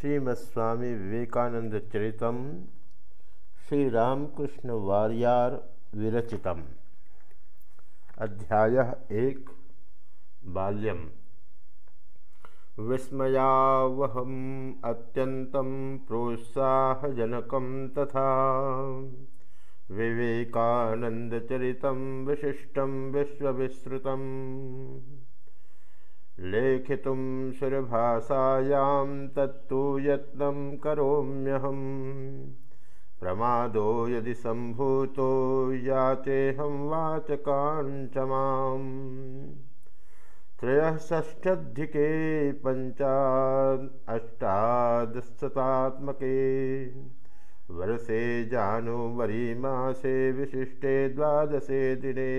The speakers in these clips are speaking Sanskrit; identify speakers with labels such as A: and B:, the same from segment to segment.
A: श्रीमत्स्वामी विवेकानंद चरितम श्री रामकृष्ण वारियार विरचितम। अध्याय एक, बाल्यम। विस्मयावहम अत्यंतं प्रोत्साहजनकं तथा विवेकानन्दचरितं विशिष्टं विश्वविश्रुतम् लेखितुं सुरभाषायां तत्तु यत्नं करोम्यहं प्रमादो यदि सम्भूतो याचेऽहं वाचकाञ्च माम् त्रयः षष्ठ्यधिके अष्टादशतात्मके वर्षे जानुवरीमासे विशिष्टे द्वादशे दिने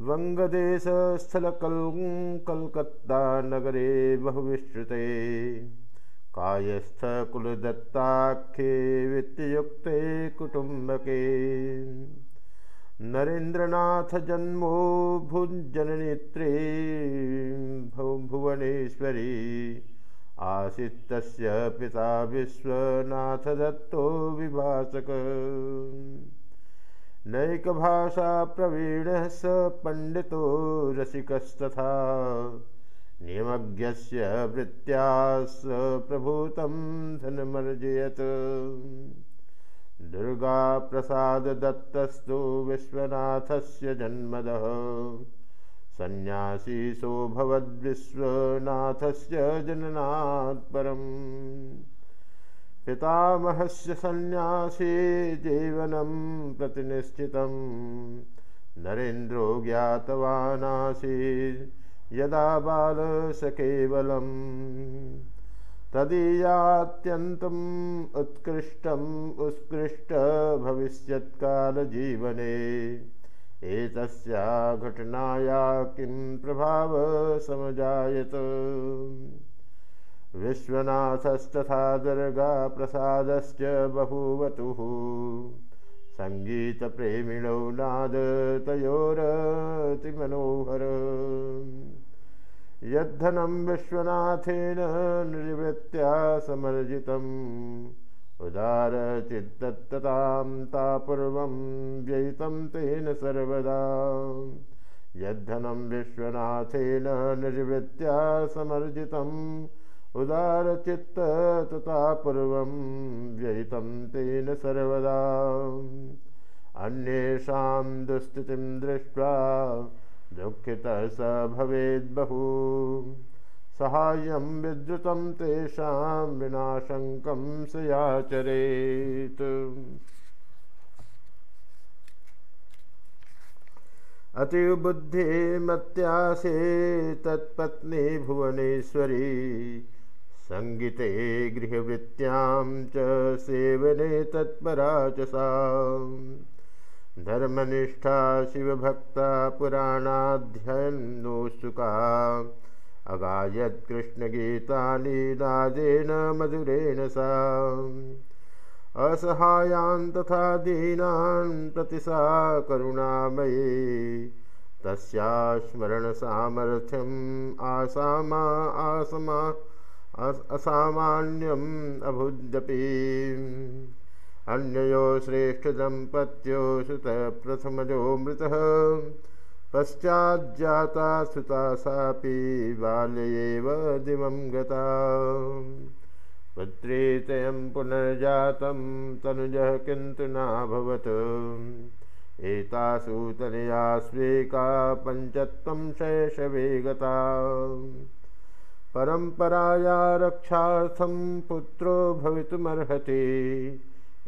A: वङ्गदेशस्थलकल् कल्कत्तानगरे बहुविश्रुते कायस्थकुलदत्ताख्ये वित्तयुक्ते कुटुम्बके। नरेन्द्रनाथजन्मो भुजननेत्रे भुवनेश्वरी। आसीत् तस्य पिता विश्वनाथदत्तो विभासक नैकभाषाप्रवीणः स पण्डितो रसिकस्तथा। नियमज्ञस्य वृत्त्या स प्रभूतं धनमर्जयत्। दुर्गाप्रसाददत्तस्तु विश्वनाथस्य जन्मदः। सन्न्यासी सोऽभवद्विश्वनाथस्य जननात् परम्। पितामहस्य सन्न्यासी जीवनं प्रतिनिश्चितं नरेन्द्रो ज्ञातवानासीत् यदा बालस केवलम् तदीयात्यन्तम् उत्कृष्टम् उत्कृष्टभविष्यत्कालजीवने एतस्या घटनाया किं प्रभावसमजायत विश्वनाथस्तथा दुर्गाप्रसादश्च बभूवतुः। सङ्गीतप्रेमिणौ नादतयोरतिमनोहर। यद्धनं विश्वनाथेन निर्वृत्त्या समर्जितम्। उदारचित्ततां तापूर्वं व्ययितं तेन सर्वदा। यद्धनं विश्वनाथेन निर्वृत्त्या समर्जितम् उदारचित्ततता पूर्वं व्ययितं तेन सर्वदा। अन्येषां दुःस्थितिं दृष्ट्वा दुःखितः स भवेद्बहु सहाय्यं विद्रुतं तेषां विनाशङ्कं स याचरेत्। अतिबुद्धिमत्यासे तत्पत्नी भुवनेश्वरी सङ्गीते गृहवृत्त्यां च सेवने तत्परा च सा धर्मनिष्ठा शिवभक्ता पुराणाध्ययनोत्सुका अगायत्कृष्णगीतानि नादेन मधुरेण सा। असहायान् तथा दीनान् प्रति सा करुणामयी। तस्या स्मरणसामर्थ्यम् आसामा आसमा असामान्यम् अभुद्यपि अन्ययो श्रेष्ठदम्पत्यो सुतप्रथमजो मृतः। पश्चाज्जाता सुता सापि बाल्येव दिवं गता। पुत्रीतयं पुनर्जातं तनुजः किन्तु नाभवत्। एतासु तनया स्वेका पञ्चत्वं शैशवे गता परम्पराया रक्षार्थं पुत्रो भवितुमर्हति।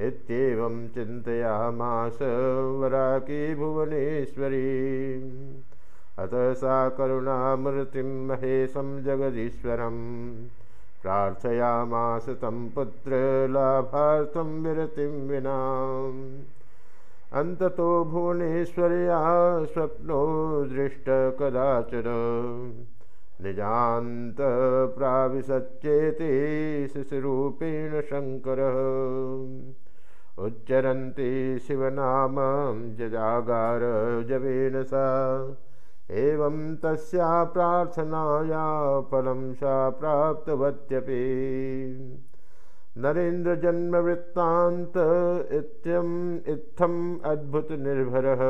A: इत्येवं चिन्तयामास वराकी भुवनेश्वरी। अतः सा करुणामूर्तिं महेशं जगदीश्वरं। प्रार्थयामास तं पुत्रलाभार्थं विरतिं विना। अन्ततो भुवनेश्वर्या स्वप्नो दृष्ट कदाचन निजान्तप्राविशच्चेति शिशुरूपेण शङ्करः। उच्चरन्ति शिवनामं जजागार जवेन सा। एवं तस्या प्रार्थनाया फलं सा प्राप्तवत्यपि। नरेन्द्रजन्मवृत्तान्त इत्यम् इत्थम् अद्भुतनिर्भरः।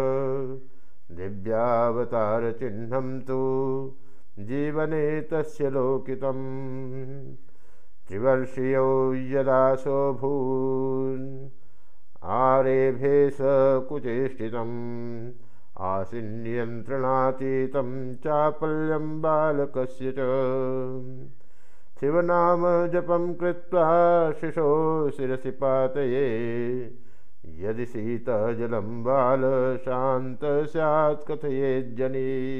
A: दिव्यावतारचिह्नं तु जीवने तस्य लोकितम्। त्रिवर्षीयो यदा सोऽभून् आरेभे स कुचेष्टितम्। आसीन्नियन्त्रणातीतं चापल्यं बालकस्य च। शिवनाम जपं कृत्वा शिशो शिरसि पातये। यदि शीतजलं बाल शान्त स्यात् कथयेज्जनी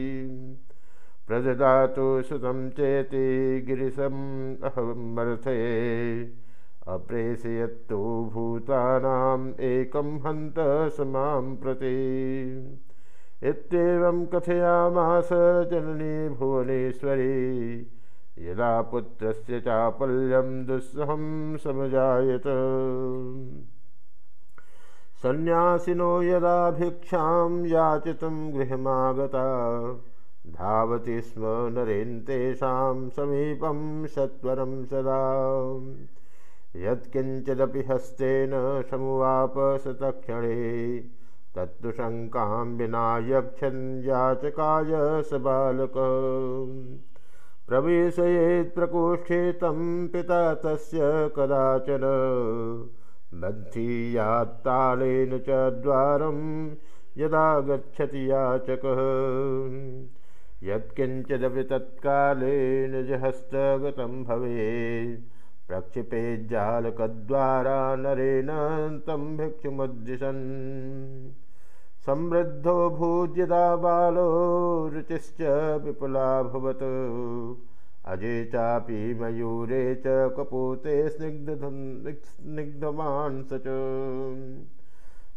A: प्रददातु सुतं चेति गिरिशम् अहमर्थये अप्रेषयत्तु भूतानाम् एकं हन्त स मां प्रति। इत्येवं कथयामास जननी भुवनेश्वरी। यदा पुत्रस्य चापल्यं दुस्सहं समजायत। सन्न्यासिनो यदा भिक्षां याचितुं गृहमागता धावति स्म नरेन्तेषां समीपं सत्वरं सदा। यत्किञ्चिदपि हस्तेन समुवाप सतक्षणे तत्तु शङ्कां विना यक्षन् याचकाय स बालक। प्रवेशयेत् प्रकोष्ठे तं पिता तस्य कदाचन। बद्धीयात्तालेन च द्वारं यदा गच्छति याचकः यत्किञ्चिदपि तत्कालेन जहस्तगतं भवेत्। प्रक्षिपेज्जालकद्वारा नरेण तं भिक्षुमुद्दिशन्। समृद्धो भूज्यदा बालो रुचिश्च विपुलाभवत् अजे चापि मयूरे च कपूते स्निग्धधन् स्निग्धमान् स च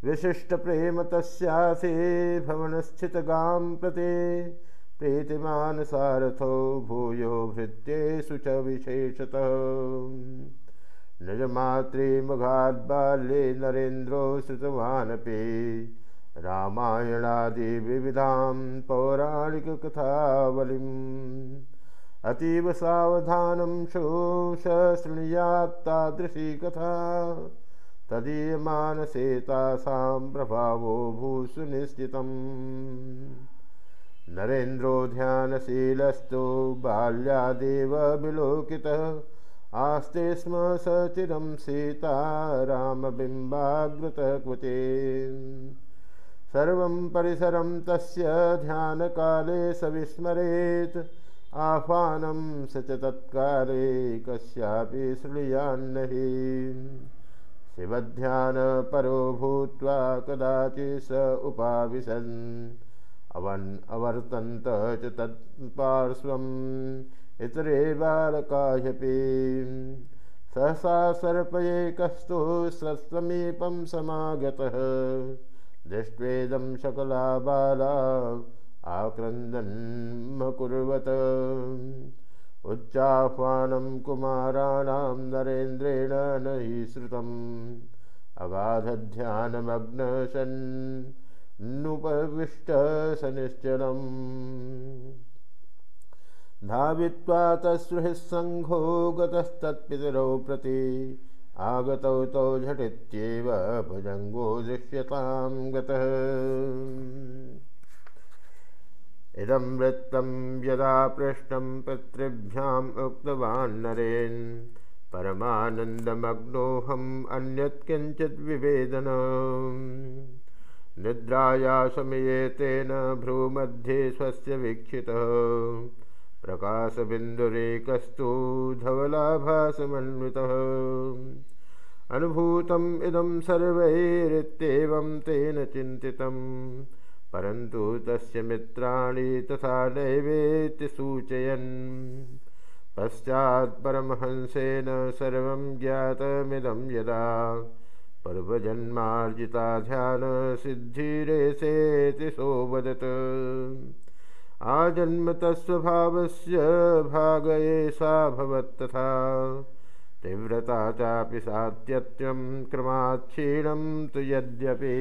A: विशिष्टप्रेम तस्यासे भवनस्थितगां प्रति प्रीतिमानसारथो भूयो भृत्येषु च विशेषतः। निजमातृमघाद्बाल्ये नरेन्द्रो श्रुतवानपि रामायणादिविविधां पौराणिककथावलिम्। अतीव सावधानं शोषशृणुयात्तादृशी कथा। तदीयमानसे तासां प्रभावो भूसु निश्चितम् नरेन्द्रो ध्यानशीलस्तु बाल्यादेव विलोकितः आस्ते स्म स चिरं सीता रामबिम्बाग्रतः क्वचे सर्वं परिसरं तस्य ध्यानकाले स विस्मरेत् आह्वानं स च तत्काले कस्यापि शृणुयान्नहि शिवध्यानपरो भूत्वा कदाचित् स उपाविशन् अवन् अवर्तन्त च तत्पार्श्वम् इतरे बालकाह्यपि। सहसा सर्पयेकस्तु सत्समीपं समागतः। दृष्ट्वेदं शकला बाला आक्रन्दन्मकुर्वत उच्चाह्वानं कुमाराणां नरेन्द्रेण न हि श्रुतम्। अगाधध्यानमग्नशन् नुपविष्टसनिश्चलम् धावित्वा तत्सुहृत्सङ्घो गतस्तत्पितरौ प्रति आगतौ तौ झटित्येव भुजङ्गो दृश्यतां गतः। इदं वृत्तं यदा पृष्टं पितृभ्याम् उक्तवान् नरेन् परमानन्दमग्नोऽहम् अन्यत् किञ्चित् विवेदन निद्राया समये तेन भ्रूमध्ये स्वस्य वीक्षितः। प्रकाशबिन्दुरेकस्तु धवलाभासमन्वितः। अनुभूतम् इदं सर्वैरित्येवं तेन चिन्तितं परन्तु तस्य मित्राणि तथा नैवेति सूचयन्। पश्चात् परमहंसेन सर्वं ज्ञातमिदं यदा पर्वजन्मार्जिता ध्यानसिद्धिरेसेति सोवदत् आजन्मतस्वभावस्य भागयेषा भवत्तथा तीव्रता चापि सात्यत्यं क्रमाच्छीणं तु यद्यपि